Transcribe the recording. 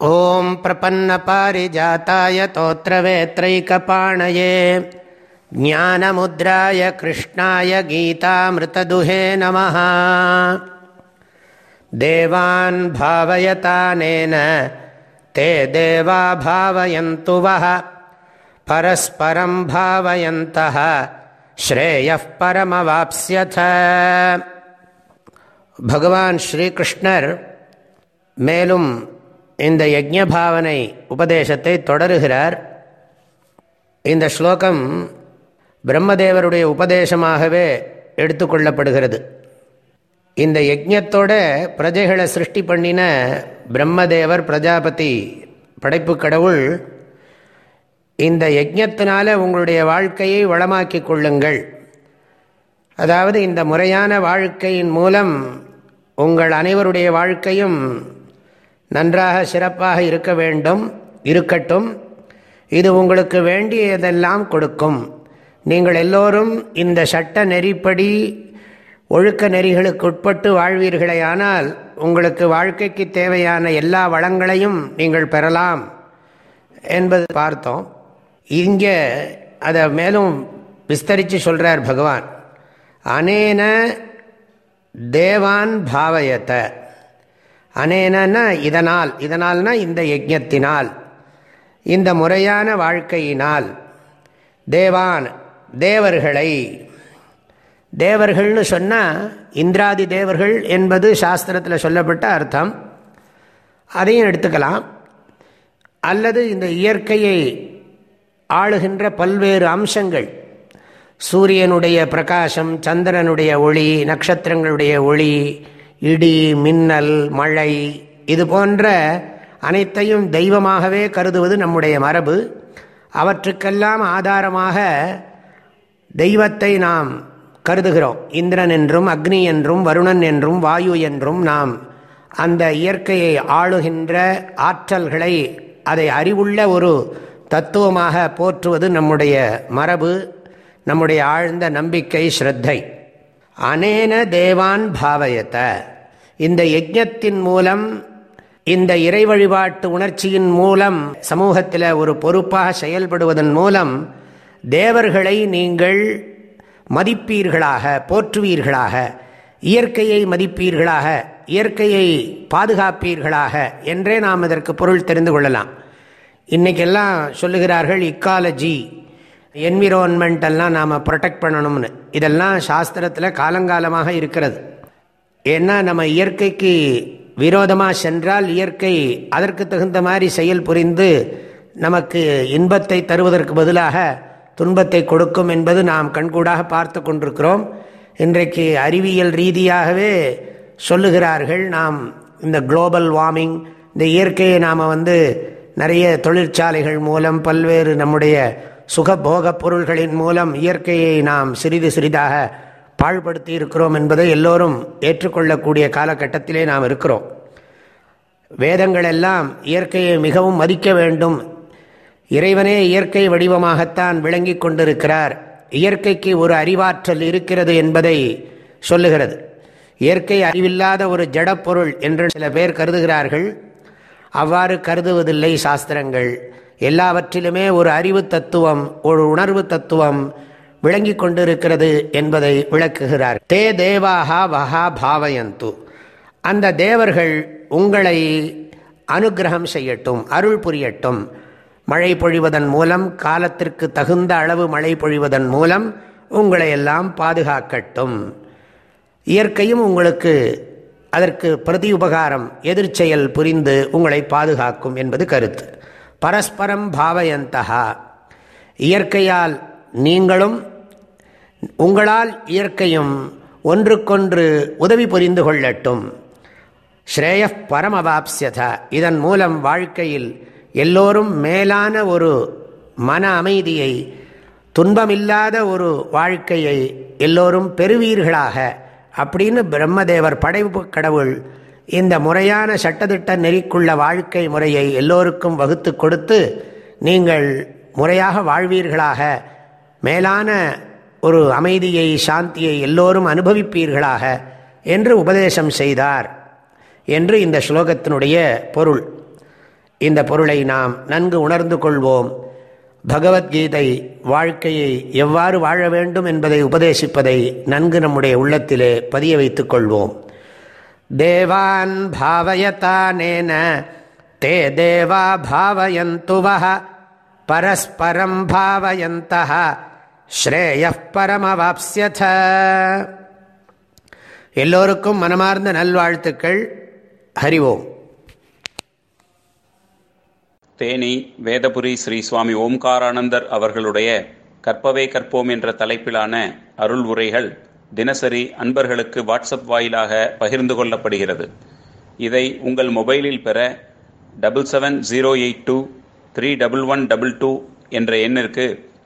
ॐ प्रपन्नपारिजाताय तोत्रवेत्रैकपाणये ज्ञानमुद्राय कृष्णाय गीतामृतदुहे नमः देवान् भावयतानेन ते देवा भावयन्तु वः परस्परं भावयन्तः श्रेयः परमवाप्स्यथ பகவான் ஸ்ரீகிருஷ்ணர் மேலும் இந்த யஜ்யபாவனை உபதேசத்தை தொடருகிறார். இந்த ஸ்லோகம் பிரம்மதேவருடைய உபதேசமாகவே எடுத்துக்கொள்ளப்படுகிறது இந்த யஜ்யத்தோட பிரஜைகளை சிருஷ்டி பண்ணின பிரம்மதேவர் பிரஜாபதி படைப்பு கடவுள் இந்த யஜ்யத்தினால உங்களுடைய வாழ்க்கையை வளமாக்கி கொள்ளுங்கள். அதாவது இந்த முறையான வாழ்க்கையின் மூலம் உங்கள் அனைவருடைய வாழ்க்கையும் நன்றாக சிறப்பாக இருக்க வேண்டும் இருக்கட்டும். இது உங்களுக்கு வேண்டியதெல்லாம் கொடுக்கும். நீங்கள் எல்லோரும் இந்த சட்ட நெறிப்படி ஒழுக்க நெறிகளுக்கு உட்பட்டு வாழ்வீர்களே ஆனால் உங்களுக்கு வாழ்க்கைக்கு தேவையான எல்லா வளங்களையும் நீங்கள் பெறலாம் என்பது பார்த்தோம். இங்கே அதை மேலும் விஸ்தரித்து சொல்கிறார் பகவான். அனேன தேவான் பாவயத்தை அனேனா இதனால் இதனால்னா இந்த யஜத்தினால் இந்த முறையான வாழ்க்கையினால் தேவான் தேவர்களை தேவர்கள்னு சொன்னால் இந்திராதி தேவர்கள் என்பது சாஸ்திரத்தில் சொல்லப்பட்ட அர்த்தம். அதையும் எடுத்துக்கலாம். அல்லது இந்த இயற்கையை ஆளுகின்ற பல்வேறு அம்சங்கள். சூரியனுடைய பிரகாசம் சந்திரனுடைய ஒளி நட்சத்திரங்களுடைய ஒளி இடி மின்னல் மழை இது போன்ற அனைத்தையும் தெய்வமாகவே கருதுவது நம்முடைய மரபு. அவற்றுக்கெல்லாம் ஆதாரமாக தெய்வத்தை நாம் கருதுகிறோம். இந்திரன் என்றும் அக்னி என்றும் வருணன் என்றும் வாயு என்றும் நாம் அந்த இயற்கையை ஆளுகின்ற ஆற்றல்களை அதை அறிவுள்ள ஒரு தத்துவமாக போற்றுவது நம்முடைய மரபு நம்முடைய ஆழ்ந்த நம்பிக்கை ஸ்ரத்தை. அனேன தேவான் பாவயத்த இந்த யஜ்யத்தின் மூலம் இந்த இறை வழிபாட்டு உணர்ச்சியின் மூலம் சமூகத்தில் ஒரு பொறுப்பாக செயல்படுவதன் மூலம் தேவர்களை நீங்கள் மதிப்பீர்களாக போற்றுவீர்களாக இயற்கையை மதிப்பீர்களாக இயற்கையை பாதுகாப்பீர்களாக என்றே நாம் இதற்கு பொருள் தெரிந்து கொள்ளலாம். இன்றைக்கெல்லாம் சொல்லுகிறார்கள் இக்காலஜி என்விரான்மெண்ட் எல்லாம் நாம் ப்ரொடெக்ட் பண்ணணும்னு. இதெல்லாம் சாஸ்திரத்தில் காலங்காலமாக இருக்கிறது. ஏன்னா நம்ம இயற்கைக்கு விரோதமாக சென்றால் இயற்கை அதற்கு தகுந்த மாதிரி செயல் புரிந்து நமக்கு இன்பத்தை தருவதற்கு பதிலாக துன்பத்தை கொடுக்கும் என்பது நாம் கண்கூடாக பார்த்து கொண்டிருக்கிறோம். இன்றைக்கு அறிவியல் ரீதியாகவே சொல்லுகிறார்கள் நாம் இந்த குளோபல் வார்மிங் இந்த இயற்கையை நாம் வந்து நிறைய தொழிற்சாலைகள் மூலம் பல்வேறு நம்முடைய சுகபோக பொருள்களின் மூலம் இயற்கையை நாம் சிறிது சிறிதாக பாழ்படுத்தி இருக்கிறோம் என்பதை எல்லோரும் ஏற்றுக்கொள்ளக்கூடிய காலகட்டத்திலே நாம் இருக்கிறோம். வேதங்கள் எல்லாம் இயற்கையை மிகவும் மதிக்க வேண்டும். இறைவனே இயற்கை வடிவமாகத்தான் விளங்கி கொண்டிருக்கிறார். இயற்கைக்கு ஒரு அறிவாற்றல் இருக்கிறது என்பதை சொல்லுகிறது. இயற்கை அறிவில்லாத ஒரு ஜடப்பொருள் என்று சில பேர் கருதுகிறார்கள். அவ்வாறு கருதுவதில்லை சாஸ்திரங்கள். எல்லாவற்றிலுமே ஒரு அறிவு தத்துவம் ஒரு உணர்வு தத்துவம் விளங்கி கொண்டிருக்கிறது என்பதை விளக்குகிறார். தே தேவாகா வஹா பாவயந்து. அந்த தேவர்கள் உங்களை அனுகிரகம் செய்யட்டும் அருள் புரியட்டும். மழை பொழிவதன் மூலம் காலத்திற்கு தகுந்த அளவு மழை பொழிவதன் மூலம் உங்களை எல்லாம் பாதுகாக்கட்டும். இயற்கையும் உங்களுக்கு அதற்கு பிரதி உபகாரம் எதிர்ச்செயல் புரிந்து உங்களை பாதுகாக்கும் என்பது கருத்து. பரஸ்பரம் பாவயந்தகா இயற்கையால் நீங்களும் உங்களால் இயற்கையும் ஒன்றுக்கொன்று உதவி புரிந்து கொள்ளட்டும். ஸ்ரேய பரமவாப்சியத இதன் மூலம் வாழ்க்கையில் எல்லோரும் மேலான ஒரு மன அமைதியை துன்பமில்லாத ஒரு வாழ்க்கையை எல்லோரும் பெறுவீர்களாக அப்படின்னு பிரம்மதேவர் படைப்பு கடவுள் இந்த முறையான சட்டத்திட்ட நெறிக்குள்ள வாழ்க்கை முறையை எல்லோருக்கும் வகுத்து கொடுத்து நீங்கள் முறையாக வாழ்வீர்களாக. மேலான ஒரு அமைதியை சாந்தியை எல்லோரும் அனுபவிப்பீர்களாக என்று உபதேசம் செய்தார் என்று இந்த ஸ்லோகத்தினுடைய பொருள். இந்த பொருளை நாம் நன்கு உணர்ந்து கொள்வோம். பகவத்கீதை வாழ்க்கையை எவ்வாறு வாழ வேண்டும் என்பதை உபதேசிப்பதை நன்கு நம்முடைய உள்ளத்திலே பதிய வைத்துக் கொள்வோம். தேவான் பாவயதானேன தே தேவா பாவயந்துவः பரஸ்பரம் பாவயந்தः ஸ்ரேய பரமவாப்ஸ்யத. எல்லோருக்கும் மனமார்ந்த நல்வாழ்த்துக்கள். ஹரிவோம் தேனி வேதபுரி ஸ்ரீ சுவாமி ஓம்காரானந்தர் அவர்களுடைய கற்பவே கற்போம் என்ற தலைப்பிலான அருள் உரைகள் தினசரி அன்பர்களுக்கு வாட்ஸ்அப் வாயிலாக பகிர்ந்து கொள்ளப்படுகிறது. இதை உங்கள் மொபைலில் பெற double seven zero eight two three double one double two என்ற எண்ணிற்கு